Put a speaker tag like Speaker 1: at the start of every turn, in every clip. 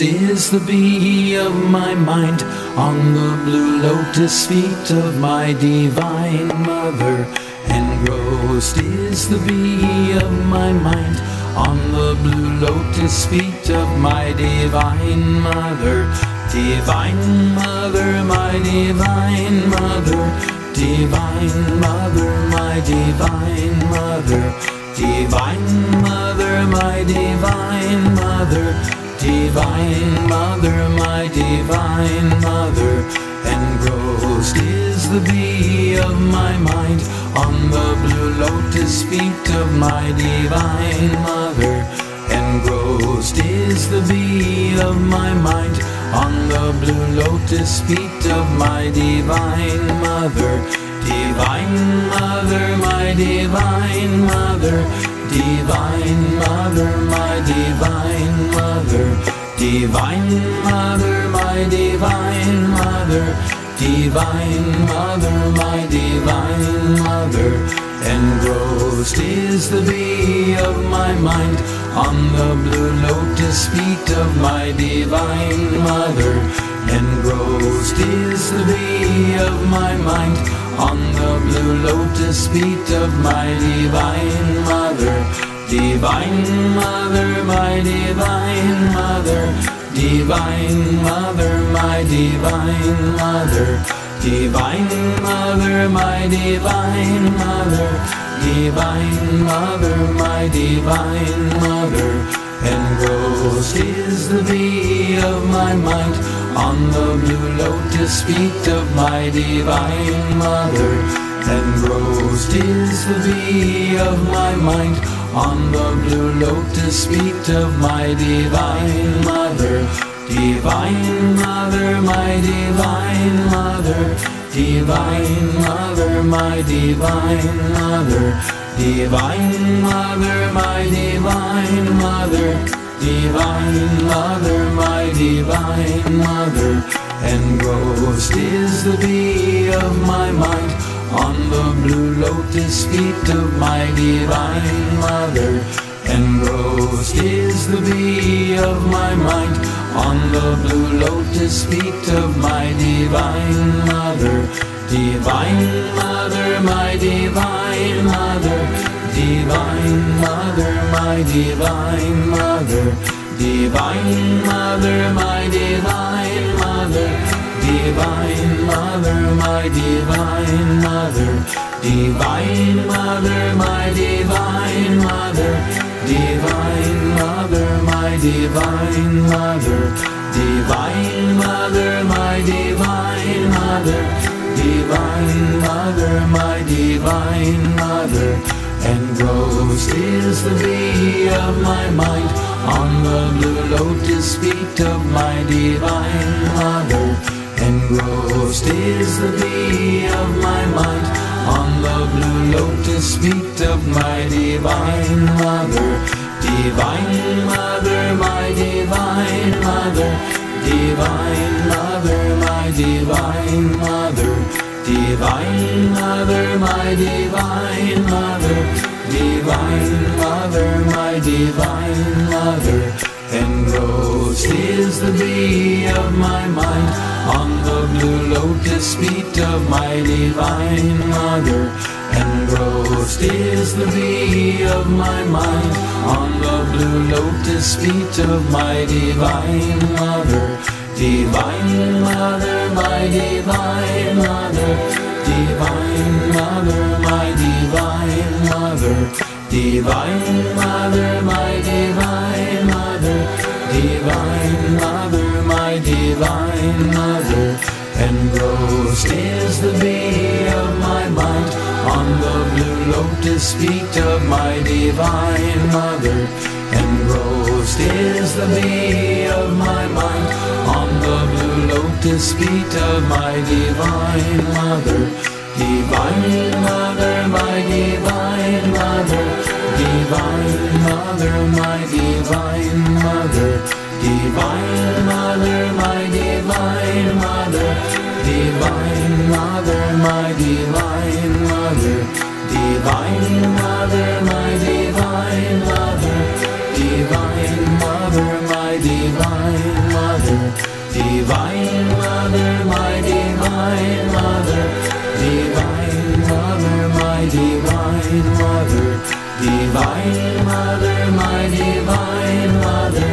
Speaker 1: Is the bee of my mind on the blue lotus feet of my divine mother. Engrossed is the bee of my mind on the blue lotus feet of my divine mother. Divine mother, my divine mother. Divine mother, my divine mother. Divine mother, my divine mother. Divine mother, my divine mother. Engrossed is the bee of my mind on the blue lotus feet of my divine mother. Engrossed is the bee of my mind on the blue lotus feet of my divine mother. Divine mother, my divine mother. Divine mother, mother. Divine mother, my divine mother. Engrossed is the bee of my mind on the blue lotus feet of my divine mother. Engrossed is the bee of my mind on the blue lotus feet of my divine mother. Divine mother, my divine mother. Divine mother, my divine mother. Divine mother, my divine mother. Divine mother, my divine mother. Engrossed is the bee of my mind on the blue lotus feet of my divine mother. Engrossed is the bee of my mind on the blue lotus feet of my divine mother. Divine mother, my divine mother. Divine mother, my divine mother. Divine mother, my divine mother. Divine mother, my divine mother. Engrossed is the bee of my mind on the blue lotus feet of my divine mother. Engrossed is the bee of my mind on the blue lotus feet of my divine mother. Divine mother, my divine mother. Divine mother, my divine mother. Divine mother, my divine mother. Divine mother, my divine mother. Divine mother, my divine mother. Divine mother, my divine mother. Divine mother, my divine mother. Divine mother, my divine mother. Engrossed is the bee of my mind on the blue lotus feet of my divine mother. Engrossed is the bee of my mind on the blue lotus feet of my divine mother. Divine mother, my divine mother. Divine mother, my divine mother. Divine mother, my divine mother. Divine mother, my divine mother. Engrossed is the bee of my mind the lotus feet of my divine mother. Engrossed is the bee of my mind on the blue lotus feet of my divine mother. Divine mother, my divine mother. Divine mother, my divine mother. Divine mother, my divine mother. Divine mother, my divine mother. Engrossed is the bee of my mind on the blue lotus feet of my divine mother. Engrossed is the bee of my mind on the blue lotus feet of my divine mother. Divine mother, my divine mother. Divine mother, my divine mother. Divine mother, my divine mother. Divine mother, my divine mother. Divine mother, my divine mother. Divine mother, my divine mother, divine mother, my divine mother, divine mother, my divine mother,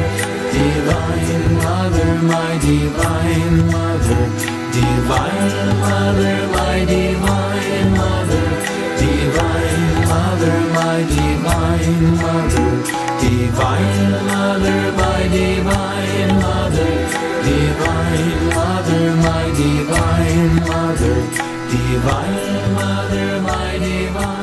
Speaker 1: divine mother, my divine mother, Divine Mother, my Divine Mother, Divine Mother, my Divine Mother, Divine Mother, my Divine Mother, Divine Mother, my Divine